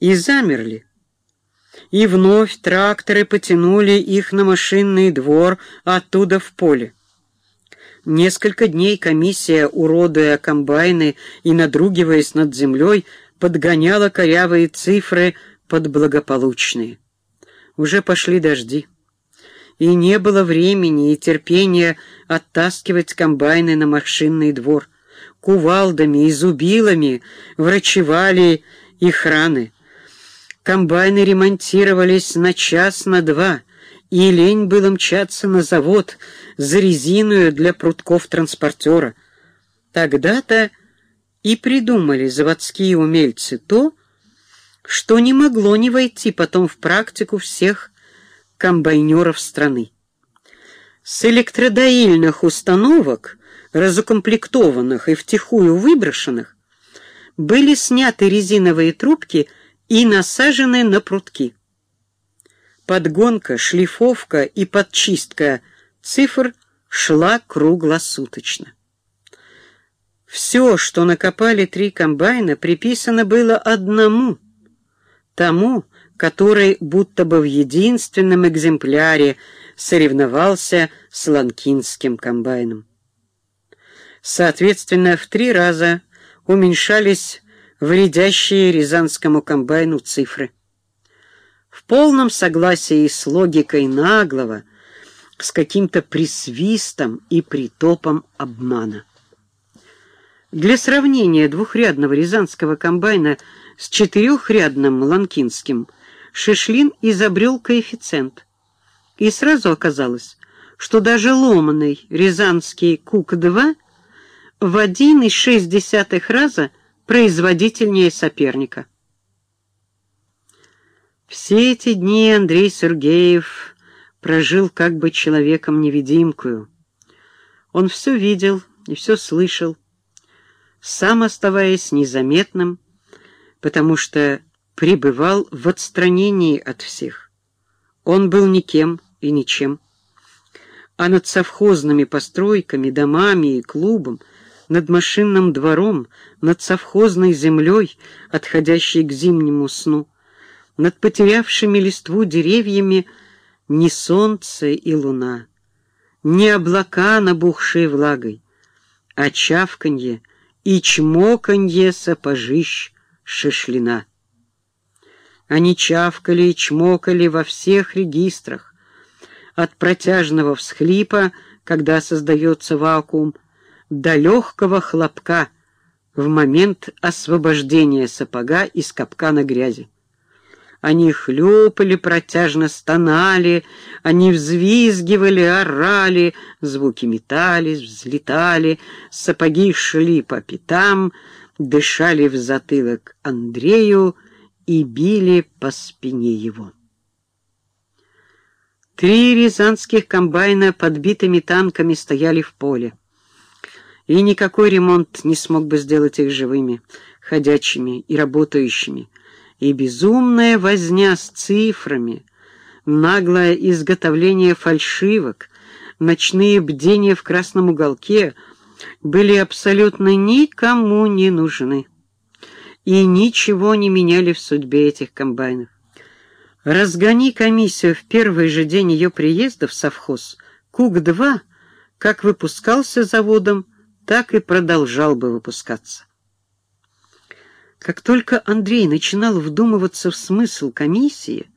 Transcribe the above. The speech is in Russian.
и замерли. И вновь тракторы потянули их на машинный двор, оттуда в поле. Несколько дней комиссия, уродуя комбайны и надругиваясь над землей, подгоняла корявые цифры под благополучные. Уже пошли дожди, и не было времени и терпения оттаскивать комбайны на машинный двор. Кувалдами и зубилами врачевали их раны. Комбайны ремонтировались на час, на два, и лень было мчаться на завод за резиную для прутков транспортера. Тогда-то и придумали заводские умельцы то, что не могло не войти потом в практику всех комбайнеров страны. С электродоильных установок, разукомплектованных и втихую выброшенных, были сняты резиновые трубки и насажены на прутки. Подгонка, шлифовка и подчистка цифр шла круглосуточно. Все, что накопали три комбайна, приписано было одному, тому, который будто бы в единственном экземпляре соревновался с ланкинским комбайном. Соответственно, в три раза уменьшались вредящие рязанскому комбайну цифры. В полном согласии с логикой наглого, с каким-то присвистом и притопом обмана. Для сравнения двухрядного рязанского комбайна с четырехрядным ланкинским Шишлин изобрел коэффициент. И сразу оказалось, что даже ломаный рязанский Кук-2 в 1,6 раза производительнее соперника. Все эти дни Андрей Сергеев прожил как бы человеком-невидимкою. Он все видел и все слышал, сам оставаясь незаметным, потому что пребывал в отстранении от всех. Он был никем и ничем. А над совхозными постройками, домами и клубом — над машинным двором, над совхозной землей, отходящей к зимнему сну, над потерявшими листву деревьями ни солнце и луна, ни облака, набухшие влагой, а чавканье и чмоканье сапожищ шишлина. Они чавкали и чмокали во всех регистрах, от протяжного всхлипа, когда создается вакуум, до легкого хлопка в момент освобождения сапога из капкана грязи. Они хлюпали, протяжно стонали, они взвизгивали, орали, звуки метались, взлетали, сапоги шли по пятам, дышали в затылок Андрею и били по спине его. Три рязанских комбайна подбитыми танками стояли в поле и никакой ремонт не смог бы сделать их живыми, ходячими и работающими. И безумная возня с цифрами, наглое изготовление фальшивок, ночные бдения в красном уголке были абсолютно никому не нужны и ничего не меняли в судьбе этих комбайнов. Разгони комиссию в первый же день ее приезда в совхоз, Кук-2, как выпускался заводом, так и продолжал бы выпускаться. Как только Андрей начинал вдумываться в смысл комиссии,